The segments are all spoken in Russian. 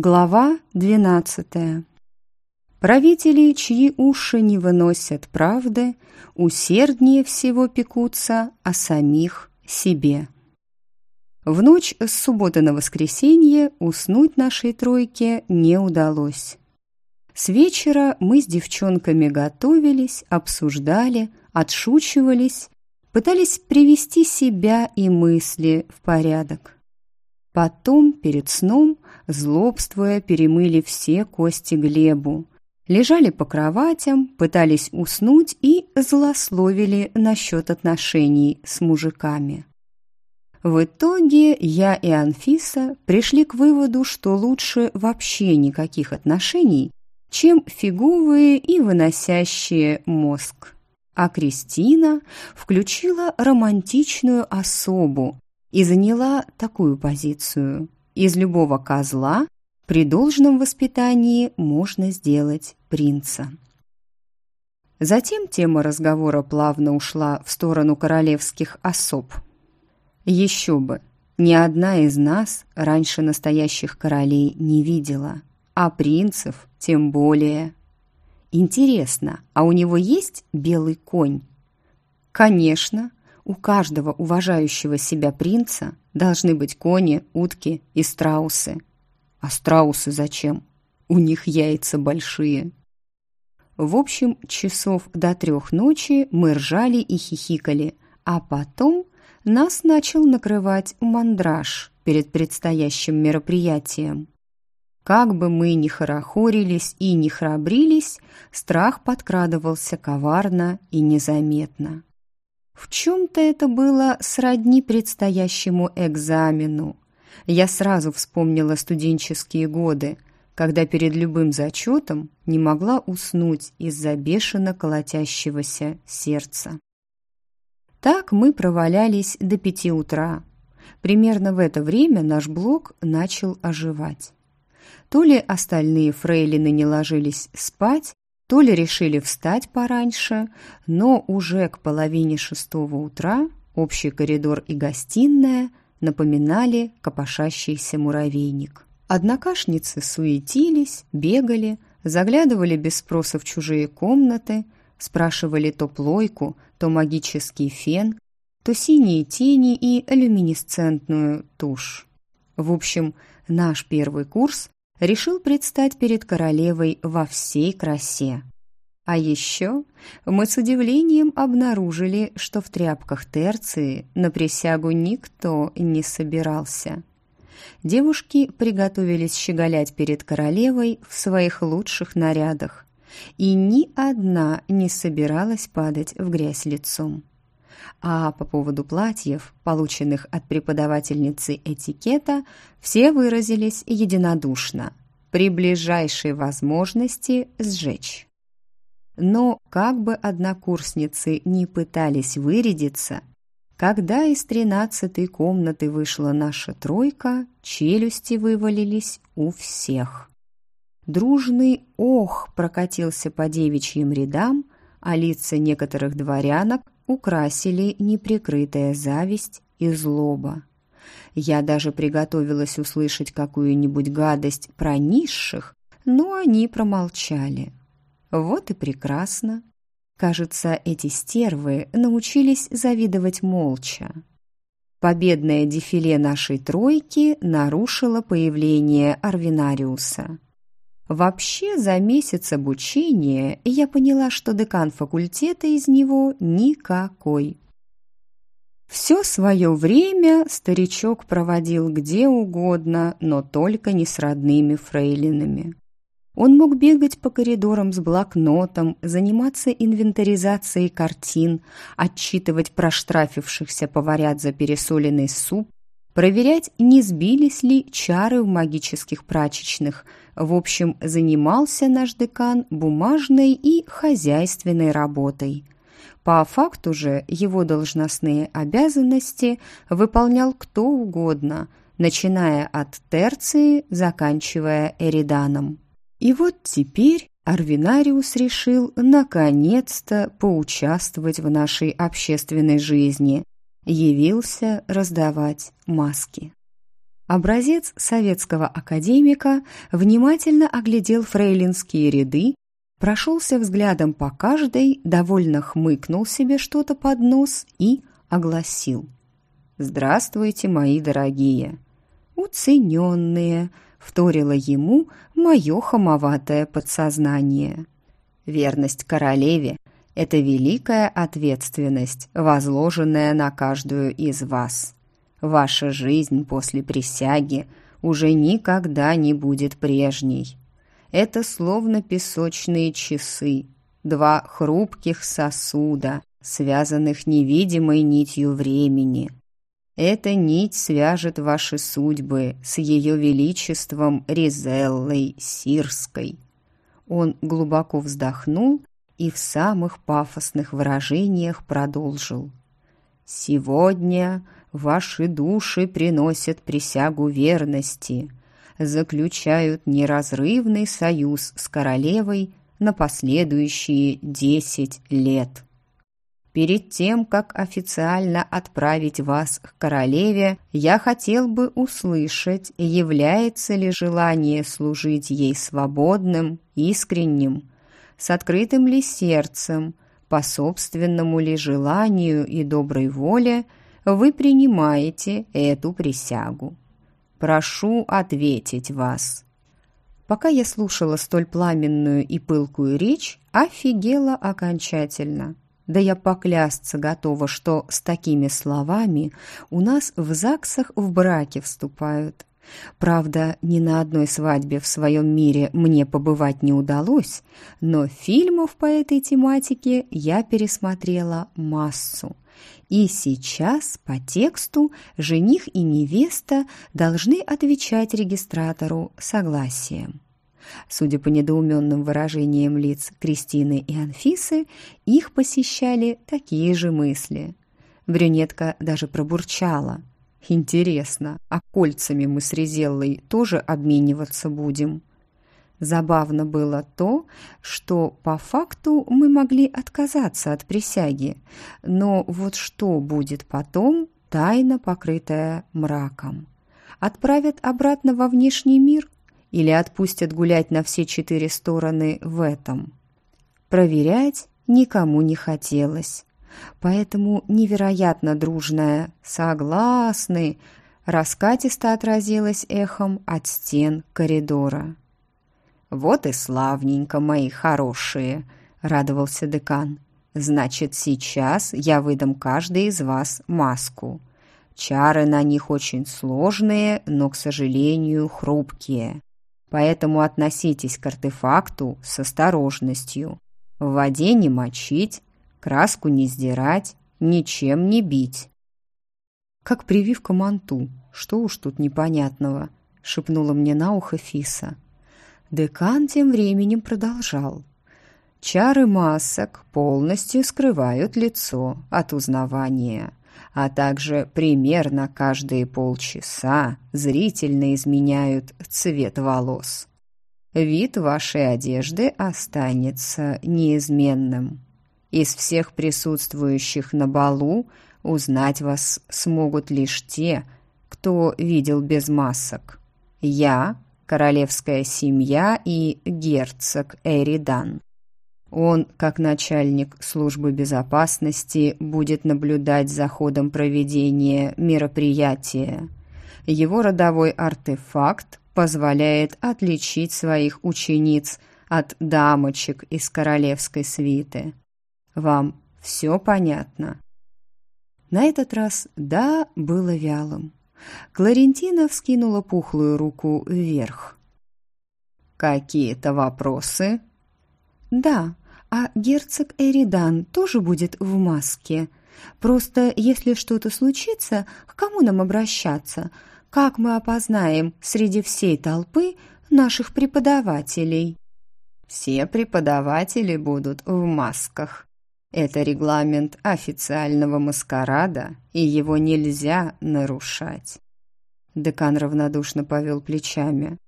Глава двенадцатая. Правители, чьи уши не выносят правды, усерднее всего пекутся о самих себе. В ночь с субботы на воскресенье уснуть нашей тройке не удалось. С вечера мы с девчонками готовились, обсуждали, отшучивались, пытались привести себя и мысли в порядок. Потом, перед сном, злобствуя, перемыли все кости Глебу, лежали по кроватям, пытались уснуть и злословили насчет отношений с мужиками. В итоге я и Анфиса пришли к выводу, что лучше вообще никаких отношений, чем фиговые и выносящие мозг. А Кристина включила романтичную особу, и заняла такую позицию. Из любого козла при должном воспитании можно сделать принца. Затем тема разговора плавно ушла в сторону королевских особ. Еще бы, ни одна из нас раньше настоящих королей не видела, а принцев тем более. Интересно, а у него есть белый конь? Конечно, у каждого уважающего себя принца должны быть кони, утки и страусы. А страусы зачем? У них яйца большие. В общем, часов до трех ночи мы ржали и хихикали, а потом нас начал накрывать мандраж перед предстоящим мероприятием. Как бы мы ни хорохорились и ни храбрились, страх подкрадывался коварно и незаметно. В чем-то это было сродни предстоящему экзамену. Я сразу вспомнила студенческие годы, когда перед любым зачетом не могла уснуть из-за бешено колотящегося сердца. Так мы провалялись до пяти утра. Примерно в это время наш блок начал оживать. То ли остальные фрейлины не ложились спать, то ли решили встать пораньше, но уже к половине шестого утра общий коридор и гостиная напоминали копошащийся муравейник. Однокашницы суетились, бегали, заглядывали без спроса в чужие комнаты, спрашивали то плойку, то магический фен, то синие тени и люминесцентную тушь. В общем, наш первый курс решил предстать перед королевой во всей красе. А еще мы с удивлением обнаружили, что в тряпках терции на присягу никто не собирался. Девушки приготовились щеголять перед королевой в своих лучших нарядах, и ни одна не собиралась падать в грязь лицом. А по поводу платьев, полученных от преподавательницы этикета, все выразились единодушно при ближайшей возможности сжечь. Но как бы однокурсницы не пытались вырядиться, когда из тринадцатой комнаты вышла наша тройка, челюсти вывалились у всех. Дружный ох прокатился по девичьим рядам, а лица некоторых дворянок украсили неприкрытая зависть и злоба. Я даже приготовилась услышать какую-нибудь гадость про низших, но они промолчали. Вот и прекрасно. Кажется, эти стервы научились завидовать молча. Победное дефиле нашей тройки нарушило появление Арвинариуса. Вообще, за месяц обучения я поняла, что декан факультета из него никакой. Все свое время старичок проводил где угодно, но только не с родными фрейлинами. Он мог бегать по коридорам с блокнотом, заниматься инвентаризацией картин, отчитывать проштрафившихся поварят за пересоленный суп, проверять, не сбились ли чары в магических прачечных – в общем, занимался наш декан бумажной и хозяйственной работой. По факту же его должностные обязанности выполнял кто угодно, начиная от терции, заканчивая эриданом. И вот теперь Арвинариус решил наконец-то поучаствовать в нашей общественной жизни, явился раздавать маски. Образец советского академика внимательно оглядел фрейлинские ряды, прошелся взглядом по каждой, довольно хмыкнул себе что-то под нос и огласил. «Здравствуйте, мои дорогие!» «Уцененные!» — вторило ему мое хамоватое подсознание. «Верность королеве — это великая ответственность, возложенная на каждую из вас». Ваша жизнь после присяги уже никогда не будет прежней. Это словно песочные часы, два хрупких сосуда, связанных невидимой нитью времени. Эта нить свяжет ваши судьбы с ее величеством Ризеллой Сирской. Он глубоко вздохнул и в самых пафосных выражениях продолжил. «Сегодня ваши души приносят присягу верности, заключают неразрывный союз с королевой на последующие десять лет. Перед тем, как официально отправить вас к королеве, я хотел бы услышать, является ли желание служить ей свободным, искренним, с открытым ли сердцем, по собственному ли желанию и доброй воле – вы принимаете эту присягу. Прошу ответить вас». Пока я слушала столь пламенную и пылкую речь, офигела окончательно. Да я поклясться готова, что с такими словами у нас в ЗАГСах в браке вступают. Правда, ни на одной свадьбе в своем мире мне побывать не удалось, но фильмов по этой тематике я пересмотрела массу – и сейчас по тексту жених и невеста должны отвечать регистратору согласием. Судя по недоуменным выражениям лиц Кристины и Анфисы, их посещали такие же мысли. Брюнетка даже пробурчала. «Интересно, а кольцами мы с Резеллой тоже обмениваться будем?» Забавно было то, что по факту мы могли отказаться от присяги, но вот что будет потом, тайна, покрытая мраком. Отправят обратно во внешний мир или отпустят гулять на все четыре стороны в этом? Проверять никому не хотелось, поэтому невероятно дружная «согласны» раскатисто отразилась эхом от стен коридора. «Вот и славненько, мои хорошие!» — радовался декан. «Значит, сейчас я выдам каждой из вас маску. Чары на них очень сложные, но, к сожалению, хрупкие. Поэтому относитесь к артефакту с осторожностью. В воде не мочить, краску не сдирать, ничем не бить». «Как прививка манту, что уж тут непонятного», — шепнула мне на ухо Фиса. Декан тем временем продолжал. Чары масок полностью скрывают лицо от узнавания, а также примерно каждые полчаса зрительно изменяют цвет волос. Вид вашей одежды останется неизменным. Из всех присутствующих на балу узнать вас смогут лишь те, кто видел без масок. Я королевская семья и герцог Эридан. Он, как начальник службы безопасности, будет наблюдать за ходом проведения мероприятия. Его родовой артефакт позволяет отличить своих учениц от дамочек из королевской свиты. Вам все понятно? На этот раз «да» было вялым. Кларентина вскинула пухлую руку вверх. «Какие-то вопросы?» «Да, а герцог Эридан тоже будет в маске. Просто если что-то случится, к кому нам обращаться? Как мы опознаем среди всей толпы наших преподавателей?» «Все преподаватели будут в масках», это регламент официального маскарада, и его нельзя нарушать. Декан равнодушно повел плечами.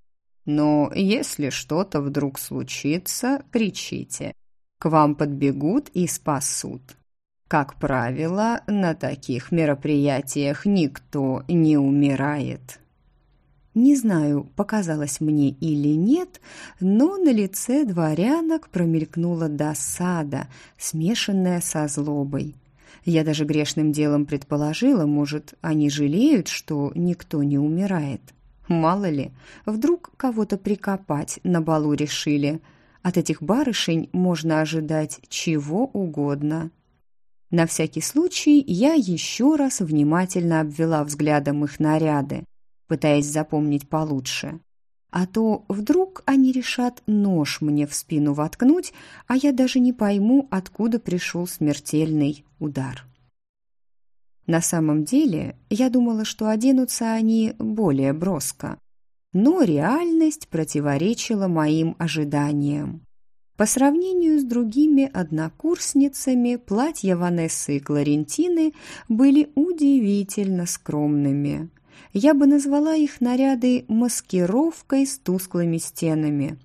Но если что-то вдруг случится, кричите. К вам подбегут и спасут. Как правило, на таких мероприятиях никто не умирает. Не знаю, показалось мне или нет, но на лице дворянок промелькнула досада, смешанная со злобой. Я даже грешным делом предположила, может, они жалеют, что никто не умирает. Мало ли, вдруг кого-то прикопать на балу решили. От этих барышень можно ожидать чего угодно. На всякий случай я еще раз внимательно обвела взглядом их наряды, пытаясь запомнить получше. А то вдруг они решат нож мне в спину воткнуть, а я даже не пойму, откуда пришел смертельный удар. На самом деле, я думала, что оденутся они более броско. Но реальность противоречила моим ожиданиям. По сравнению с другими однокурсницами, платья Ванессы и Кларентины были удивительно скромными. Я бы назвала их наряды маскировкой с тусклыми стенами.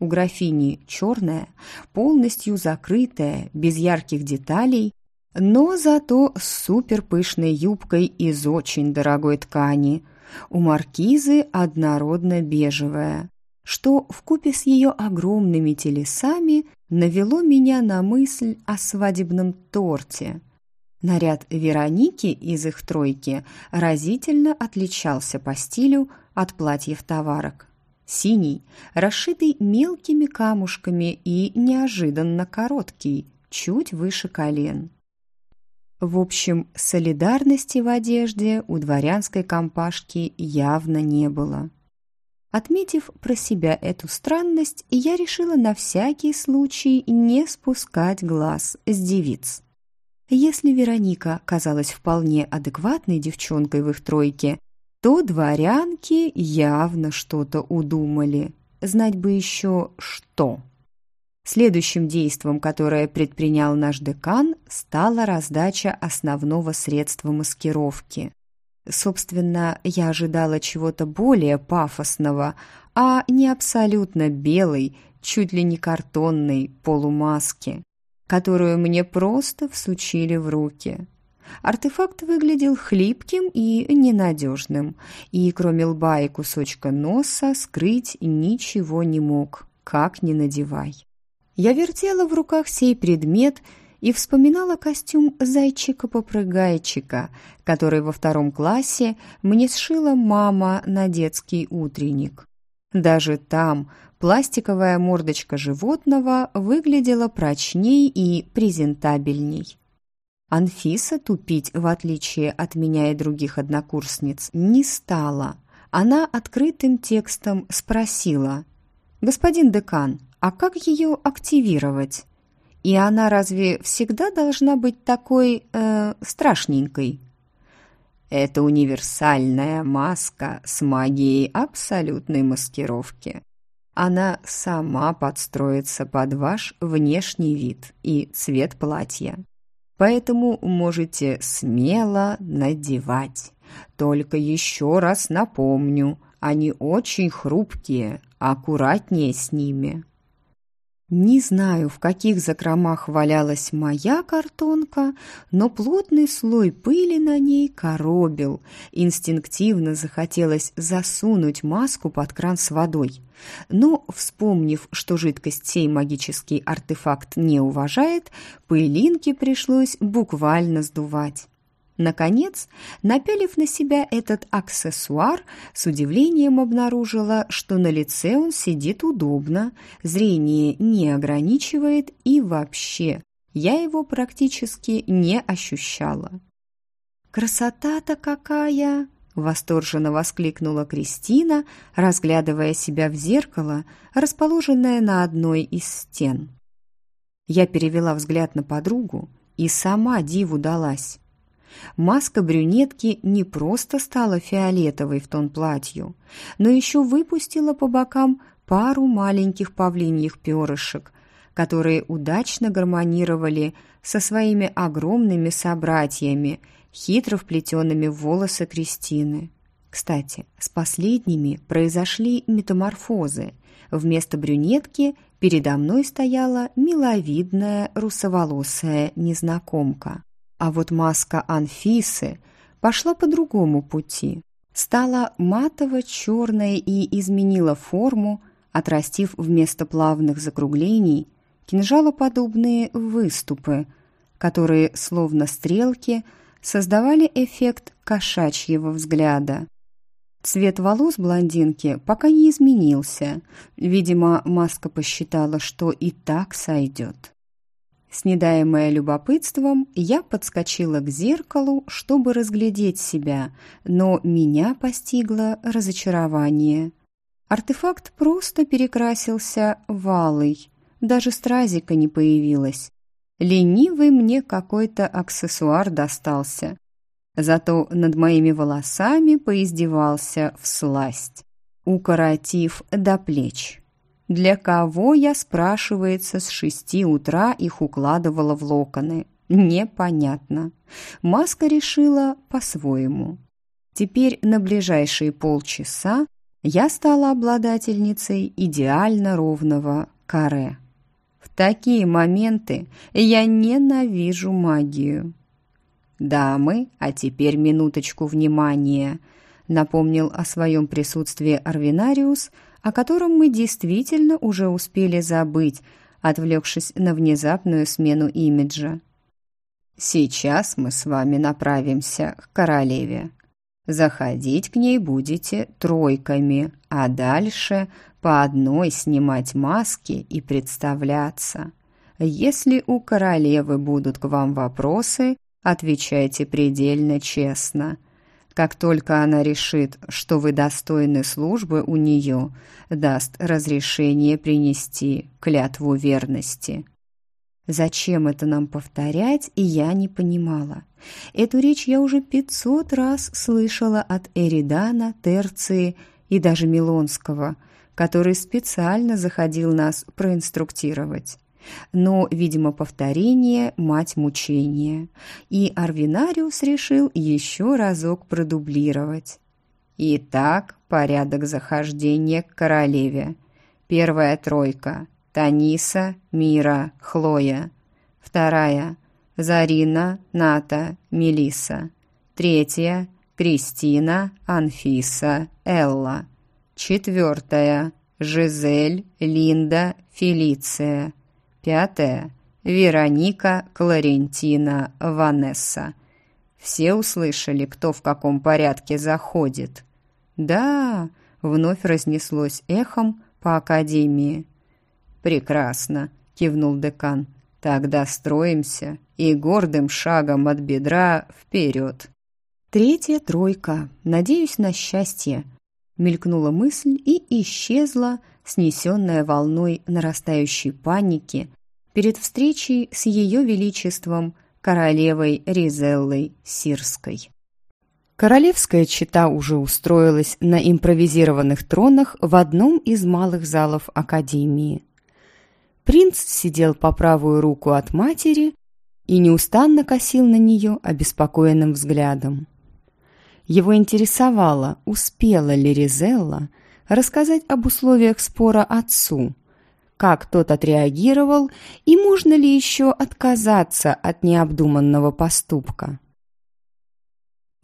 У графини черная, полностью закрытая, без ярких деталей, но зато с суперпышной юбкой из очень дорогой ткани. У маркизы однородно-бежевая что вкупе с ее огромными телесами навело меня на мысль о свадебном торте. Наряд Вероники из их тройки разительно отличался по стилю от платьев товарок. Синий, расшитый мелкими камушками и неожиданно короткий, чуть выше колен. В общем, солидарности в одежде у дворянской компашки явно не было. Отметив про себя эту странность, я решила на всякий случай не спускать глаз с девиц. Если Вероника казалась вполне адекватной девчонкой в их тройке, то дворянки явно что-то удумали. Знать бы еще что. Следующим действом, которое предпринял наш декан, стала раздача основного средства маскировки. Собственно, я ожидала чего-то более пафосного, а не абсолютно белой, чуть ли не картонной полумаски, которую мне просто всучили в руки. Артефакт выглядел хлипким и ненадежным, и кроме лба и кусочка носа скрыть ничего не мог, как ни надевай. Я вертела в руках сей предмет – и вспоминала костюм зайчика-попрыгайчика, который во втором классе мне сшила мама на детский утренник. Даже там пластиковая мордочка животного выглядела прочней и презентабельней. Анфиса тупить, в отличие от меня и других однокурсниц, не стала. Она открытым текстом спросила, «Господин декан, а как ее активировать?» И она разве всегда должна быть такой э, страшненькой? Это универсальная маска с магией абсолютной маскировки. Она сама подстроится под ваш внешний вид и цвет платья. Поэтому можете смело надевать. Только еще раз напомню, они очень хрупкие, аккуратнее с ними. Не знаю, в каких закромах валялась моя картонка, но плотный слой пыли на ней коробил. Инстинктивно захотелось засунуть маску под кран с водой. Но, вспомнив, что жидкость сей магический артефакт не уважает, пылинки пришлось буквально сдувать. Наконец, напялив на себя этот аксессуар, с удивлением обнаружила, что на лице он сидит удобно, зрение не ограничивает и вообще я его практически не ощущала. «Красота-то какая!» — восторженно воскликнула Кристина, разглядывая себя в зеркало, расположенное на одной из стен. Я перевела взгляд на подругу и сама диву далась. Маска брюнетки не просто стала фиолетовой в тон платью, но еще выпустила по бокам пару маленьких павлиньих перышек, которые удачно гармонировали со своими огромными собратьями, хитро вплетенными в волосы Кристины. Кстати, с последними произошли метаморфозы. Вместо брюнетки передо мной стояла миловидная русоволосая незнакомка. А вот маска Анфисы пошла по другому пути. стала матово-черной и изменила форму, отрастив вместо плавных закруглений кинжалоподобные выступы, которые, словно стрелки, создавали эффект кошачьего взгляда. Цвет волос блондинки пока не изменился. Видимо, маска посчитала, что и так сойдет. Снедаемая любопытством, я подскочила к зеркалу, чтобы разглядеть себя, но меня постигло разочарование. Артефакт просто перекрасился валой, даже стразика не появилось. Ленивый мне какой-то аксессуар достался. Зато над моими волосами поиздевался всласть, укоротив до плеч. Для кого я, спрашивается, с шести утра их укладывала в локоны? Непонятно. Маска решила по-своему. Теперь на ближайшие полчаса я стала обладательницей идеально ровного каре. В такие моменты я ненавижу магию. «Дамы, а теперь минуточку внимания», — напомнил о своем присутствии Арвинариус — о котором мы действительно уже успели забыть, отвлекшись на внезапную смену имиджа. Сейчас мы с вами направимся к королеве. Заходить к ней будете тройками, а дальше по одной снимать маски и представляться. Если у королевы будут к вам вопросы, отвечайте предельно честно – как только она решит, что вы достойны службы у нее, даст разрешение принести клятву верности. Зачем это нам повторять, и я не понимала. Эту речь я уже пятьсот раз слышала от Эридана, Терции и даже Милонского, который специально заходил нас проинструктировать. Но, видимо, повторение – мать мучения. И Арвинариус решил еще разок продублировать. Итак, порядок захождения к королеве. Первая тройка – Таниса, Мира, Хлоя. Вторая – Зарина, Ната, Мелиса. Третья – Кристина, Анфиса, Элла. Четвертая – Жизель, Линда, Фелиция. Пятое. Вероника, Кларентина, Ванесса. Все услышали, кто в каком порядке заходит. «Да!» — вновь разнеслось эхом по академии. «Прекрасно!» — кивнул декан. «Тогда строимся и гордым шагом от бедра вперед!» Третья тройка. Надеюсь на счастье. Мелькнула мысль и исчезла, снесенная волной нарастающей паники перед встречей с ее величеством королевой Ризеллой Сирской. Королевская чета уже устроилась на импровизированных тронах в одном из малых залов Академии. Принц сидел по правую руку от матери и неустанно косил на нее обеспокоенным взглядом. Его интересовало, успела ли Ризелла рассказать об условиях спора отцу, как тот отреагировал и можно ли еще отказаться от необдуманного поступка.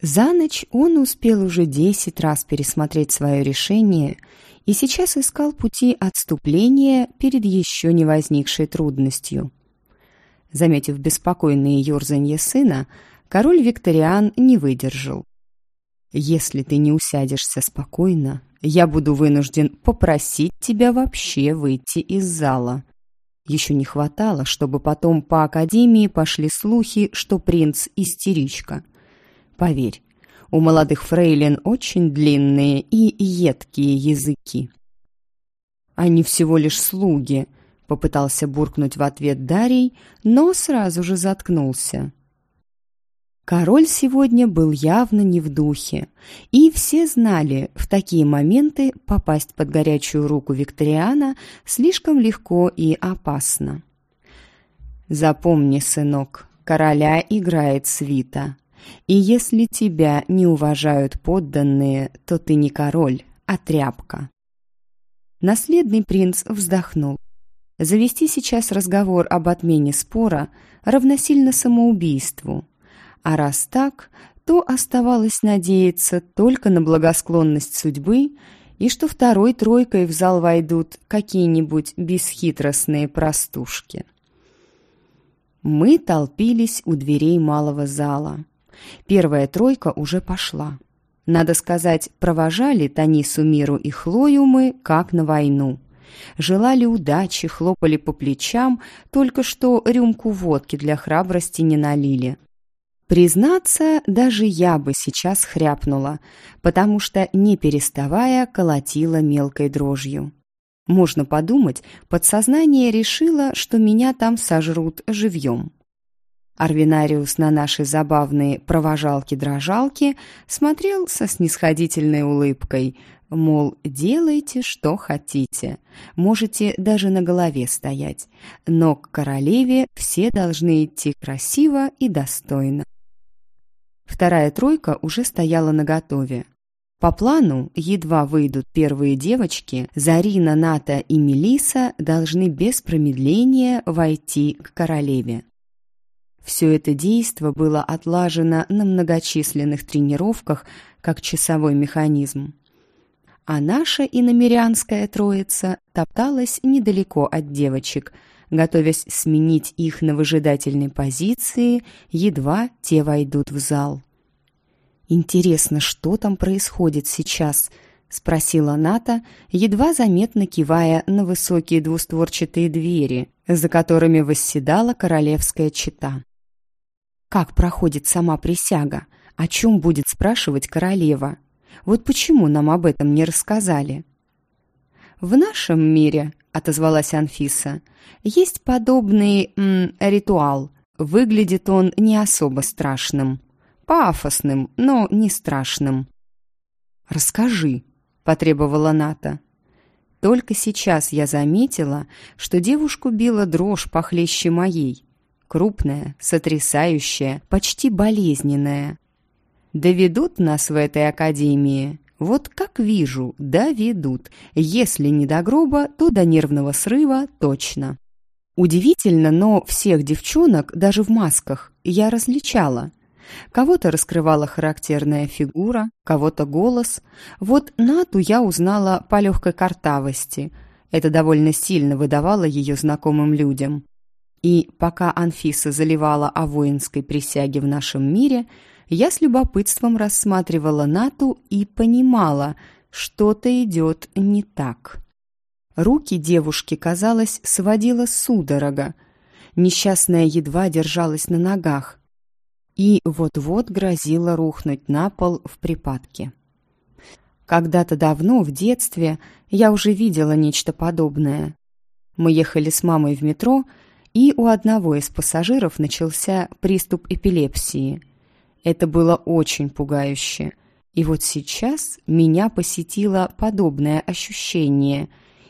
За ночь он успел уже десять раз пересмотреть свое решение и сейчас искал пути отступления перед еще не возникшей трудностью. Заметив беспокойные ерзанье сына, король Викториан не выдержал. «Если ты не усядешься спокойно, я буду вынужден попросить тебя вообще выйти из зала. Еще не хватало, чтобы потом по академии пошли слухи, что принц истеричка. Поверь, у молодых фрейлин очень длинные и едкие языки. Они всего лишь слуги, попытался буркнуть в ответ Дарий, но сразу же заткнулся. Король сегодня был явно не в духе, и все знали, в такие моменты попасть под горячую руку Викториана слишком легко и опасно. «Запомни, сынок, короля играет свита, и если тебя не уважают подданные, то ты не король, а тряпка». Наследный принц вздохнул. Завести сейчас разговор об отмене спора равносильно самоубийству – а раз так, то оставалось надеяться только на благосклонность судьбы и что второй тройкой в зал войдут какие-нибудь бесхитростные простушки. Мы толпились у дверей малого зала. Первая тройка уже пошла. Надо сказать, провожали Танису Миру и Хлою мы как на войну. Желали удачи, хлопали по плечам, только что рюмку водки для храбрости не налили. Признаться, даже я бы сейчас хряпнула, потому что, не переставая, колотила мелкой дрожью. Можно подумать, подсознание решило, что меня там сожрут живьем. Арвинариус на наши забавные провожалки-дрожалки смотрел со снисходительной улыбкой, мол, делайте, что хотите, можете даже на голове стоять, но к королеве все должны идти красиво и достойно. Вторая тройка уже стояла наготове. По плану, едва выйдут первые девочки, Зарина, Ната и Мелиса должны без промедления войти к королеве. Все это действо было отлажено на многочисленных тренировках, как часовой механизм. А наша иномерянская троица топталась недалеко от девочек, готовясь сменить их на выжидательной позиции, едва те войдут в зал. «Интересно, что там происходит сейчас?» — спросила Ната, едва заметно кивая на высокие двустворчатые двери, за которыми восседала королевская чета. Как проходит сама присяга? О чем будет спрашивать королева? Вот почему нам об этом не рассказали? В нашем мире, отозвалась Анфиса, есть подобный м, ритуал. Выглядит он не особо страшным. Пафосным, но не страшным. «Расскажи», — потребовала Ната. Только сейчас я заметила, что девушку била дрожь похлеще моей крупная, сотрясающая, почти болезненная. Доведут нас в этой академии? Вот как вижу, доведут. Если не до гроба, то до нервного срыва точно. Удивительно, но всех девчонок, даже в масках, я различала. Кого-то раскрывала характерная фигура, кого-то голос. Вот Нату я узнала по легкой картавости. Это довольно сильно выдавало ее знакомым людям. И пока Анфиса заливала о воинской присяге в нашем мире, я с любопытством рассматривала Нату и понимала, что-то идет не так. Руки девушки, казалось, сводила судорога. Несчастная едва держалась на ногах и вот-вот грозила рухнуть на пол в припадке. Когда-то давно, в детстве, я уже видела нечто подобное. Мы ехали с мамой в метро, и у одного из пассажиров начался приступ эпилепсии. Это было очень пугающе. И вот сейчас меня посетило подобное ощущение.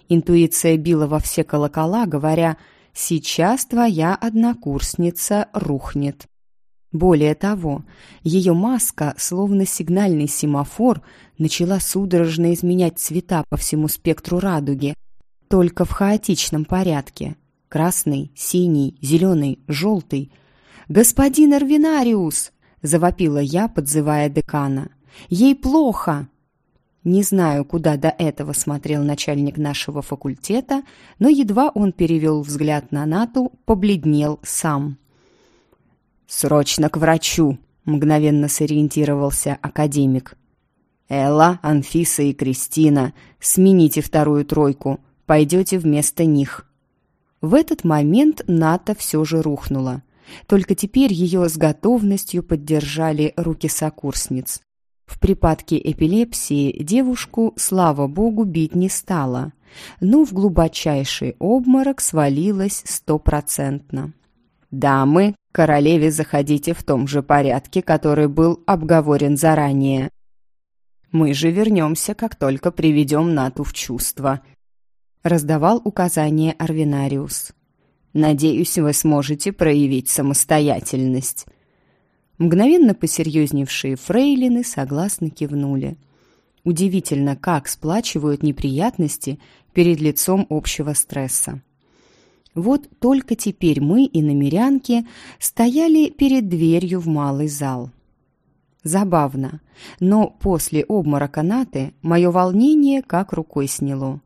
Интуиция била во все колокола, говоря «Сейчас твоя однокурсница рухнет». Более того, ее маска, словно сигнальный семафор, начала судорожно изменять цвета по всему спектру радуги, только в хаотичном порядке красный, синий, зеленый, желтый. «Господин Арвинариус!» — завопила я, подзывая декана. «Ей плохо!» Не знаю, куда до этого смотрел начальник нашего факультета, но едва он перевел взгляд на Нату, побледнел сам. «Срочно к врачу!» — мгновенно сориентировался академик. «Элла, Анфиса и Кристина, смените вторую тройку, пойдете вместо них». В этот момент Ната все же рухнула. Только теперь ее с готовностью поддержали руки сокурсниц. В припадке эпилепсии девушку, слава богу, бить не стала, но в глубочайший обморок свалилась стопроцентно. «Дамы, королеве заходите в том же порядке, который был обговорен заранее. Мы же вернемся, как только приведем Нату в чувство», раздавал указания Арвинариус. «Надеюсь, вы сможете проявить самостоятельность». Мгновенно посерьезневшие фрейлины согласно кивнули. Удивительно, как сплачивают неприятности перед лицом общего стресса. Вот только теперь мы и намерянки стояли перед дверью в малый зал. Забавно, но после обморока Наты мое волнение как рукой сняло.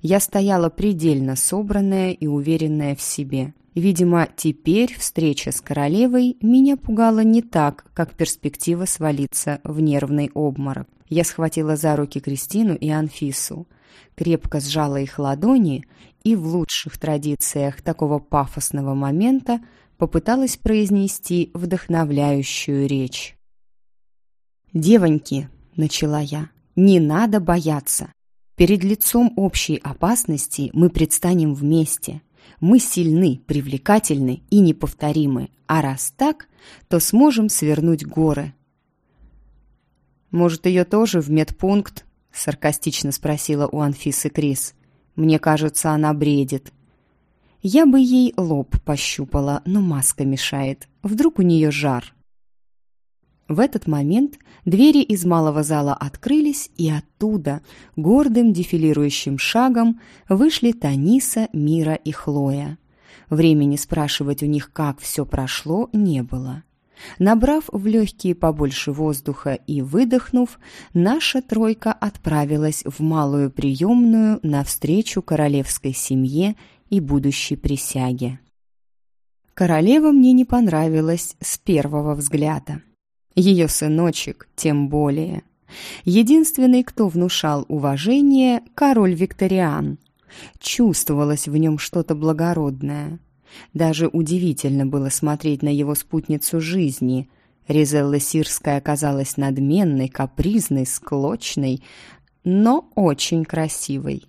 Я стояла предельно собранная и уверенная в себе. Видимо, теперь встреча с королевой меня пугала не так, как перспектива свалиться в нервный обморок. Я схватила за руки Кристину и Анфису, крепко сжала их ладони и в лучших традициях такого пафосного момента попыталась произнести вдохновляющую речь. «Девоньки», — начала я, — «не надо бояться. Перед лицом общей опасности мы предстанем вместе. Мы сильны, привлекательны и неповторимы, а раз так, то сможем свернуть горы». «Может, ее тоже в медпункт?» — саркастично спросила у Анфисы Крис. «Мне кажется, она бредит». Я бы ей лоб пощупала, но маска мешает. Вдруг у нее жар. В этот момент двери из малого зала открылись, и оттуда, гордым дефилирующим шагом, вышли Таниса, Мира и Хлоя. Времени спрашивать у них, как все прошло, не было. Набрав в легкие побольше воздуха и выдохнув, наша тройка отправилась в малую приемную навстречу королевской семье и будущей присяге. Королева мне не понравилась с первого взгляда. Ее сыночек тем более. Единственный, кто внушал уважение, король Викториан. Чувствовалось в нем что-то благородное. Даже удивительно было смотреть на его спутницу жизни. Ризелла Сирская оказалась надменной, капризной, склочной, но очень красивой.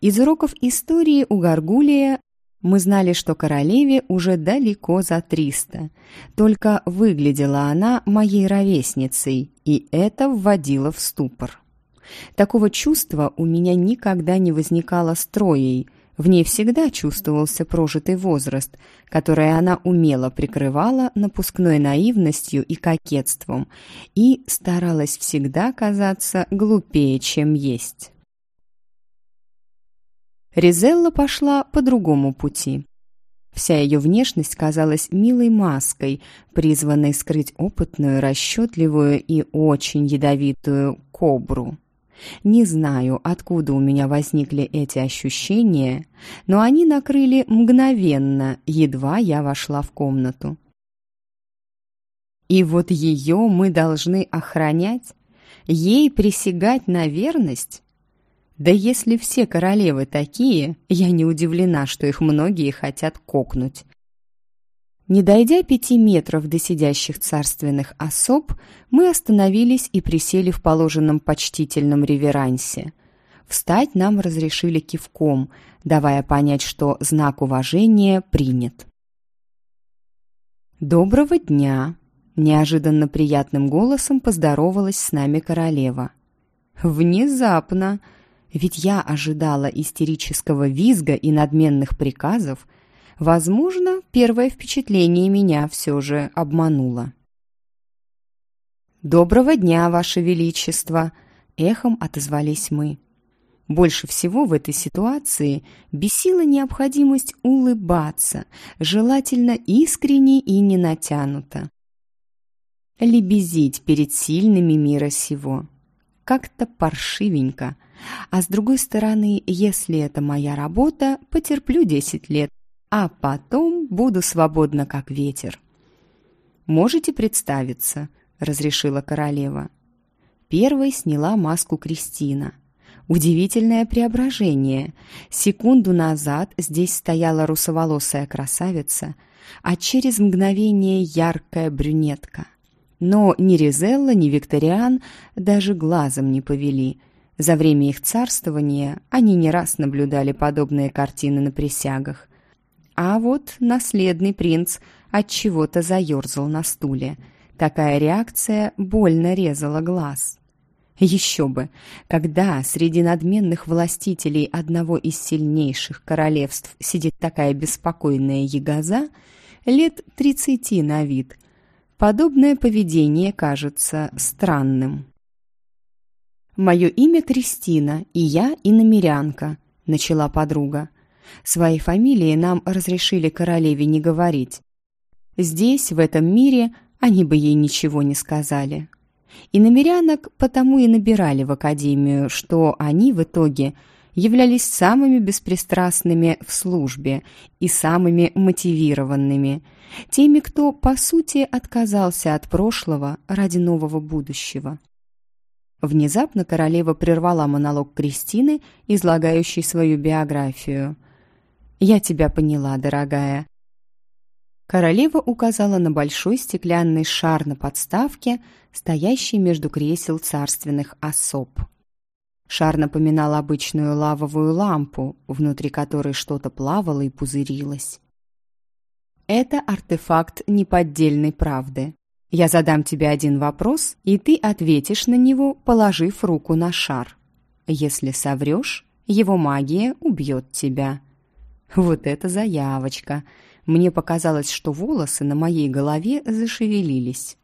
Из уроков истории у Гаргулия мы знали, что королеве уже далеко за триста. Только выглядела она моей ровесницей, и это вводило в ступор. Такого чувства у меня никогда не возникало с Троей. В ней всегда чувствовался прожитый возраст, который она умело прикрывала напускной наивностью и кокетством и старалась всегда казаться глупее, чем есть. Ризелла пошла по другому пути. Вся ее внешность казалась милой маской, призванной скрыть опытную, расчетливую и очень ядовитую кобру. Не знаю, откуда у меня возникли эти ощущения, но они накрыли мгновенно, едва я вошла в комнату. И вот ее мы должны охранять? Ей присягать на верность? Да если все королевы такие, я не удивлена, что их многие хотят кокнуть. Не дойдя пяти метров до сидящих царственных особ, мы остановились и присели в положенном почтительном реверансе. Встать нам разрешили кивком, давая понять, что знак уважения принят. «Доброго дня!» – неожиданно приятным голосом поздоровалась с нами королева. «Внезапно!» Ведь я ожидала истерического визга и надменных приказов. Возможно, первое впечатление меня все же обмануло. «Доброго дня, Ваше Величество!» — эхом отозвались мы. Больше всего в этой ситуации бесила необходимость улыбаться, желательно искренне и не натянуто. Лебезить перед сильными мира сего. Как-то паршивенько — а с другой стороны, если это моя работа, потерплю 10 лет, а потом буду свободна, как ветер. «Можете представиться?» — разрешила королева. Первой сняла маску Кристина. Удивительное преображение. Секунду назад здесь стояла русоволосая красавица, а через мгновение яркая брюнетка. Но ни Ризелла, ни Викториан даже глазом не повели — за время их царствования они не раз наблюдали подобные картины на присягах. А вот наследный принц от чего-то заерзал на стуле. Такая реакция больно резала глаз. Еще бы, когда среди надменных властителей одного из сильнейших королевств сидит такая беспокойная ягоза, лет тридцати на вид, подобное поведение кажется странным. «Мое имя Кристина, и я иномерянка», — начала подруга. «Своей фамилии нам разрешили королеве не говорить. Здесь, в этом мире, они бы ей ничего не сказали. И потому и набирали в академию, что они в итоге являлись самыми беспристрастными в службе и самыми мотивированными, теми, кто, по сути, отказался от прошлого ради нового будущего. Внезапно королева прервала монолог Кристины, излагающей свою биографию. «Я тебя поняла, дорогая. Королева указала на большой стеклянный шар на подставке, стоящий между кресел царственных особ. Шар напоминал обычную лавовую лампу, внутри которой что-то плавало и пузырилось. Это артефакт неподдельной правды. Я задам тебе один вопрос, и ты ответишь на него, положив руку на шар. Если соврешь, его магия убьет тебя. Вот это заявочка! Мне показалось, что волосы на моей голове зашевелились.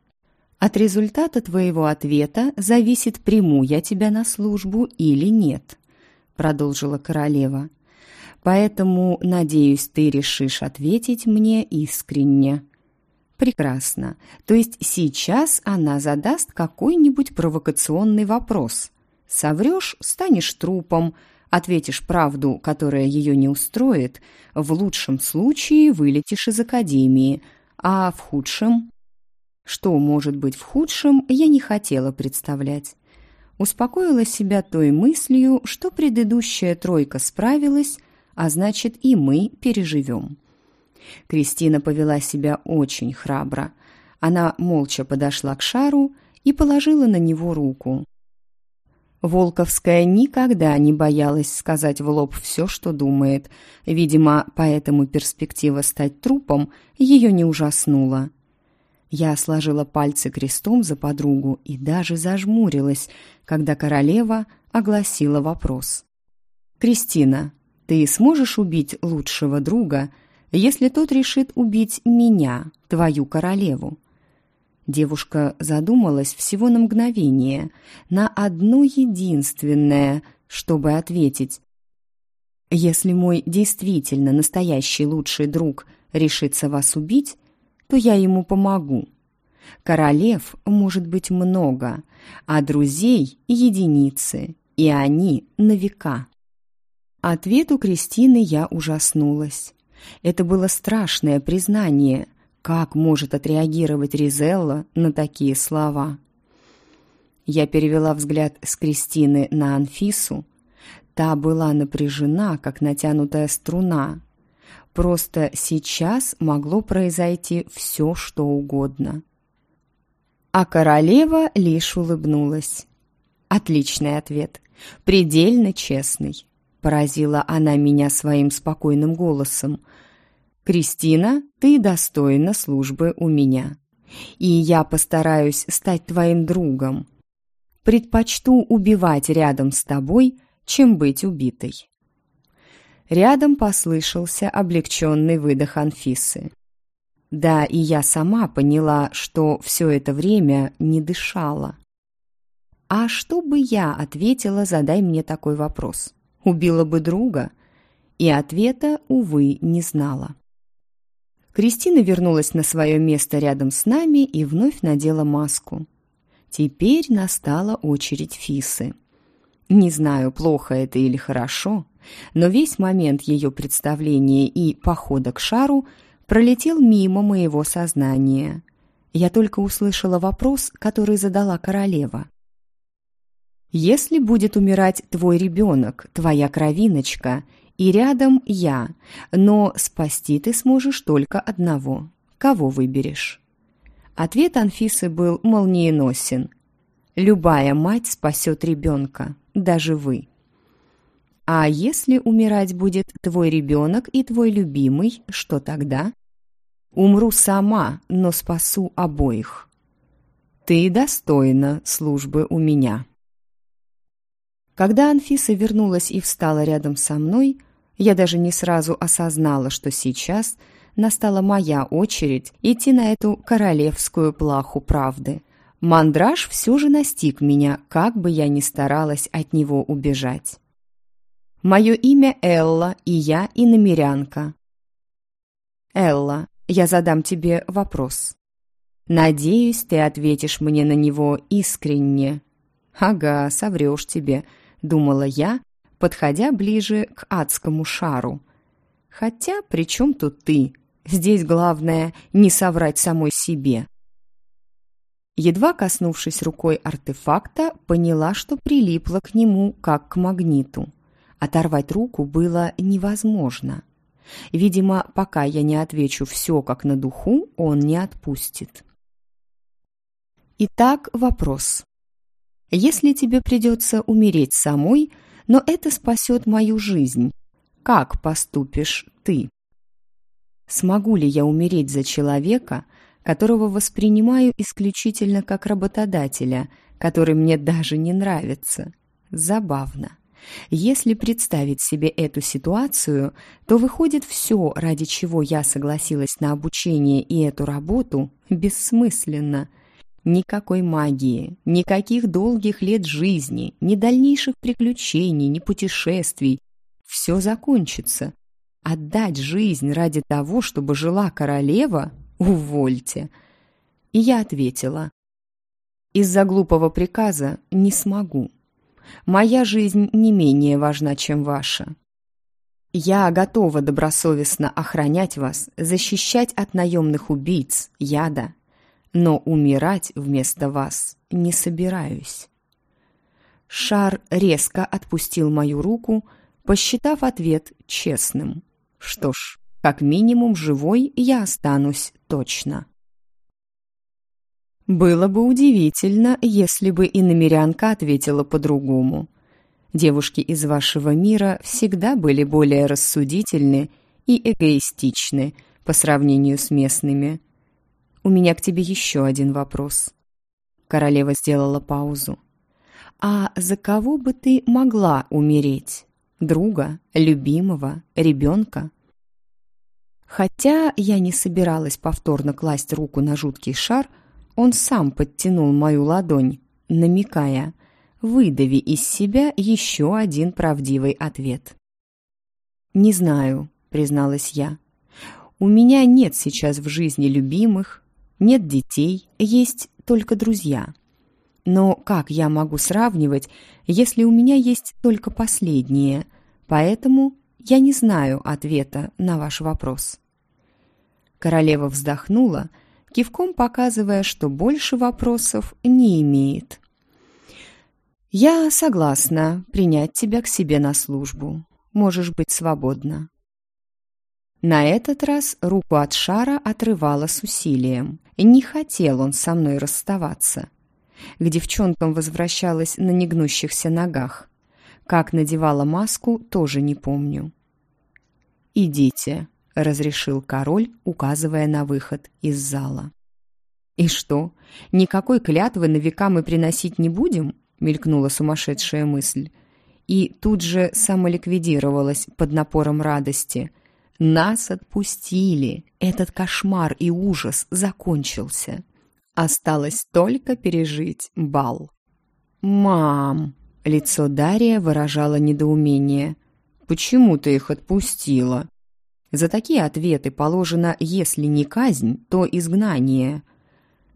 От результата твоего ответа зависит, приму я тебя на службу или нет, продолжила королева. Поэтому, надеюсь, ты решишь ответить мне искренне. Прекрасно. То есть сейчас она задаст какой-нибудь провокационный вопрос. Соврешь – станешь трупом, Ответишь правду, которая ее не устроит, в лучшем случае вылетишь из академии, а в худшем... Что может быть в худшем, я не хотела представлять. Успокоила себя той мыслью, что предыдущая тройка справилась, а значит и мы переживем. Кристина повела себя очень храбро. Она молча подошла к шару и положила на него руку. Волковская никогда не боялась сказать в лоб все, что думает. Видимо, поэтому перспектива стать трупом ее не ужаснула. Я сложила пальцы крестом за подругу и даже зажмурилась, когда королева огласила вопрос. «Кристина, ты сможешь убить лучшего друга, если тот решит убить меня, твою королеву?» Девушка задумалась всего на мгновение, на одно единственное, чтобы ответить. «Если мой действительно настоящий лучший друг решится вас убить, то я ему помогу. Королев может быть много, а друзей — единицы, и они на века». Ответу Кристины я ужаснулась. Это было страшное признание, как может отреагировать Ризелла на такие слова? Я перевела взгляд с Кристины на Анфису. Та была напряжена, как натянутая струна. Просто сейчас могло произойти все, что угодно. А королева лишь улыбнулась. Отличный ответ. Предельно честный. Поразила она меня своим спокойным голосом – «Кристина, ты достойна службы у меня, и я постараюсь стать твоим другом. Предпочту убивать рядом с тобой, чем быть убитой». Рядом послышался облегченный выдох Анфисы. Да, и я сама поняла, что все это время не дышала. А что бы я ответила, задай мне такой вопрос? Убила бы друга? И ответа, увы, не знала. Кристина вернулась на свое место рядом с нами и вновь надела маску. Теперь настала очередь Фисы. Не знаю, плохо это или хорошо, но весь момент ее представления и похода к шару пролетел мимо моего сознания. Я только услышала вопрос, который задала королева. «Если будет умирать твой ребенок, твоя кровиночка, и рядом я, но спасти ты сможешь только одного. Кого выберешь?» Ответ Анфисы был молниеносен. «Любая мать спасет ребенка, даже вы». «А если умирать будет твой ребенок и твой любимый, что тогда?» «Умру сама, но спасу обоих». «Ты достойна службы у меня». Когда Анфиса вернулась и встала рядом со мной, я даже не сразу осознала, что сейчас настала моя очередь идти на эту королевскую плаху правды. Мандраж все же настиг меня, как бы я ни старалась от него убежать. Мое имя Элла, и я иномерянка. Элла, я задам тебе вопрос. Надеюсь, ты ответишь мне на него искренне». «Ага, соврешь тебе», — думала я, подходя ближе к адскому шару. «Хотя при чем тут ты? Здесь главное не соврать самой себе». Едва коснувшись рукой артефакта, поняла, что прилипла к нему, как к магниту. Оторвать руку было невозможно. Видимо, пока я не отвечу все как на духу, он не отпустит. Итак, вопрос. Если тебе придется умереть самой, но это спасет мою жизнь, как поступишь ты? Смогу ли я умереть за человека, которого воспринимаю исключительно как работодателя, который мне даже не нравится? Забавно. Если представить себе эту ситуацию, то выходит все, ради чего я согласилась на обучение и эту работу, бессмысленно. Никакой магии, никаких долгих лет жизни, ни дальнейших приключений, ни путешествий. Все закончится. Отдать жизнь ради того, чтобы жила королева? Увольте. И я ответила. Из-за глупого приказа не смогу. Моя жизнь не менее важна, чем ваша. Я готова добросовестно охранять вас, защищать от наемных убийц, яда, но умирать вместо вас не собираюсь. Шар резко отпустил мою руку, посчитав ответ честным. Что ж, как минимум живой я останусь точно. Было бы удивительно, если бы и намерянка ответила по-другому. Девушки из вашего мира всегда были более рассудительны и эгоистичны по сравнению с местными. У меня к тебе еще один вопрос. Королева сделала паузу. А за кого бы ты могла умереть? Друга, любимого, ребенка? Хотя я не собиралась повторно класть руку на жуткий шар, он сам подтянул мою ладонь, намекая, выдави из себя еще один правдивый ответ. «Не знаю», — призналась я. «У меня нет сейчас в жизни любимых, нет детей, есть только друзья. Но как я могу сравнивать, если у меня есть только последние? Поэтому я не знаю ответа на ваш вопрос». Королева вздохнула, — кивком показывая, что больше вопросов не имеет. «Я согласна принять тебя к себе на службу. Можешь быть свободна». На этот раз руку от шара отрывала с усилием. Не хотел он со мной расставаться. К девчонкам возвращалась на негнущихся ногах. Как надевала маску, тоже не помню. «Идите», разрешил король, указывая на выход из зала. «И что, никакой клятвы на века мы приносить не будем?» — мелькнула сумасшедшая мысль. И тут же самоликвидировалась под напором радости. «Нас отпустили! Этот кошмар и ужас закончился! Осталось только пережить бал!» «Мам!» — лицо Дария выражало недоумение. «Почему ты их отпустила?» За такие ответы положено, если не казнь, то изгнание.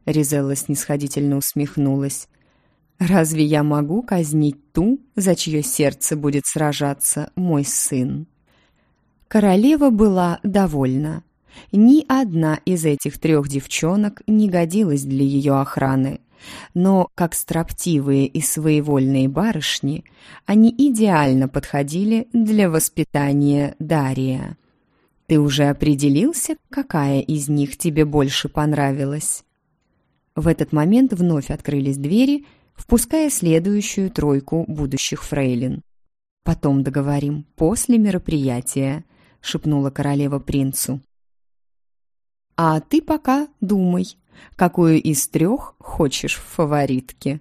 Ризелла снисходительно усмехнулась. «Разве я могу казнить ту, за чье сердце будет сражаться мой сын?» Королева была довольна. Ни одна из этих трех девчонок не годилась для ее охраны. Но, как строптивые и своевольные барышни, они идеально подходили для воспитания Дария. Ты уже определился, какая из них тебе больше понравилась?» В этот момент вновь открылись двери, впуская следующую тройку будущих фрейлин. «Потом договорим, после мероприятия», — шепнула королева принцу. «А ты пока думай, какую из трех хочешь в фаворитке».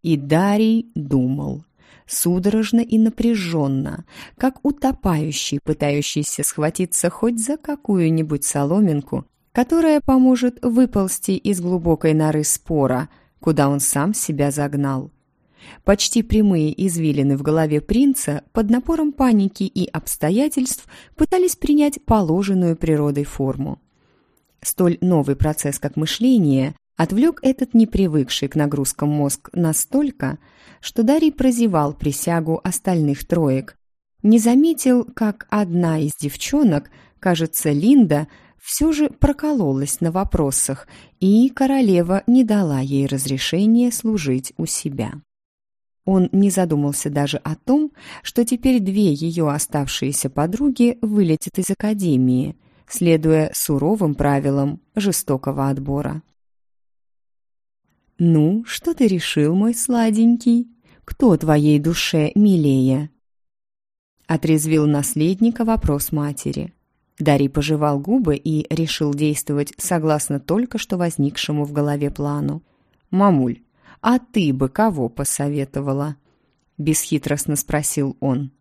И Дарий думал судорожно и напряженно, как утопающий, пытающийся схватиться хоть за какую-нибудь соломинку, которая поможет выползти из глубокой норы спора, куда он сам себя загнал. Почти прямые извилины в голове принца под напором паники и обстоятельств пытались принять положенную природой форму. Столь новый процесс, как мышление, отвлек этот непривыкший к нагрузкам мозг настолько, что Дарий прозевал присягу остальных троек. Не заметил, как одна из девчонок, кажется, Линда, все же прокололась на вопросах, и королева не дала ей разрешения служить у себя. Он не задумался даже о том, что теперь две ее оставшиеся подруги вылетят из академии, следуя суровым правилам жестокого отбора. «Ну, что ты решил, мой сладенький? Кто твоей душе милее?» Отрезвил наследника вопрос матери. Дарий пожевал губы и решил действовать согласно только что возникшему в голове плану. «Мамуль, а ты бы кого посоветовала?» Бесхитростно спросил он.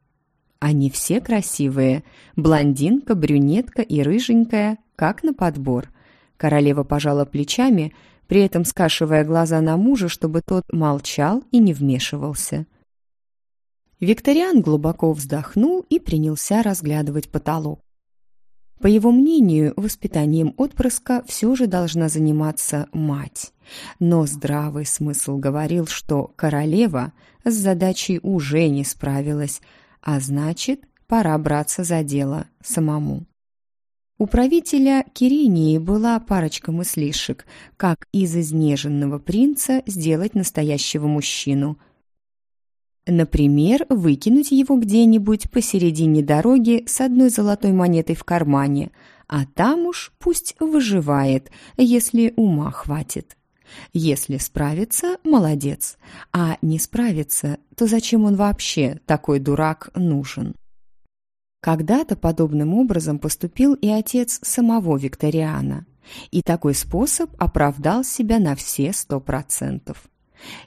«Они все красивые. Блондинка, брюнетка и рыженькая, как на подбор». Королева пожала плечами, при этом скашивая глаза на мужа, чтобы тот молчал и не вмешивался. Викториан глубоко вздохнул и принялся разглядывать потолок. По его мнению, воспитанием отпрыска все же должна заниматься мать. Но здравый смысл говорил, что королева с задачей уже не справилась, а значит, пора браться за дело самому. У правителя Кирении была парочка мыслишек, как из изнеженного принца сделать настоящего мужчину – Например, выкинуть его где-нибудь посередине дороги с одной золотой монетой в кармане, а там уж пусть выживает, если ума хватит. Если справится – молодец, а не справится, то зачем он вообще, такой дурак, нужен? Когда-то подобным образом поступил и отец самого Викториана, и такой способ оправдал себя на все сто процентов.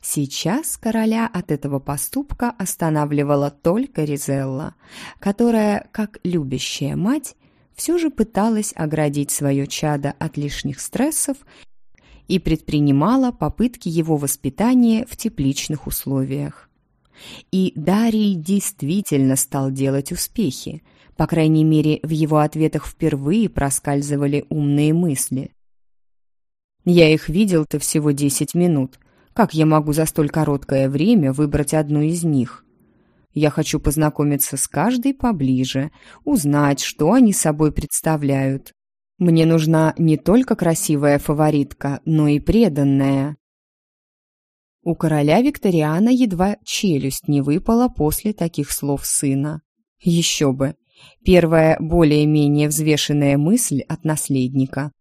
Сейчас короля от этого поступка останавливала только Ризелла, которая, как любящая мать, все же пыталась оградить свое чадо от лишних стрессов и предпринимала попытки его воспитания в тепличных условиях. И Дарий действительно стал делать успехи, по крайней мере, в его ответах впервые проскальзывали умные мысли. «Я их видел-то всего десять минут», как я могу за столь короткое время выбрать одну из них? Я хочу познакомиться с каждой поближе, узнать, что они собой представляют. Мне нужна не только красивая фаворитка, но и преданная. У короля Викториана едва челюсть не выпала после таких слов сына. Еще бы. Первая более-менее взвешенная мысль от наследника.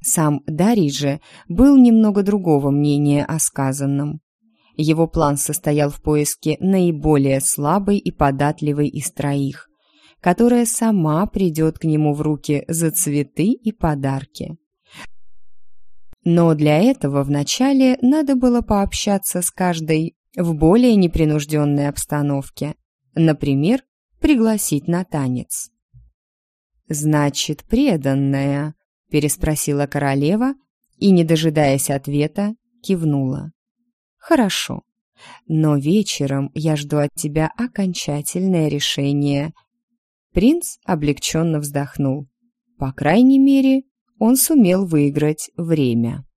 Сам Дарий же был немного другого мнения о сказанном. Его план состоял в поиске наиболее слабой и податливой из троих, которая сама придет к нему в руки за цветы и подарки. Но для этого вначале надо было пообщаться с каждой в более непринужденной обстановке, например, пригласить на танец. «Значит, преданная», переспросила королева и, не дожидаясь ответа, кивнула. «Хорошо, но вечером я жду от тебя окончательное решение». Принц облегченно вздохнул. По крайней мере, он сумел выиграть время.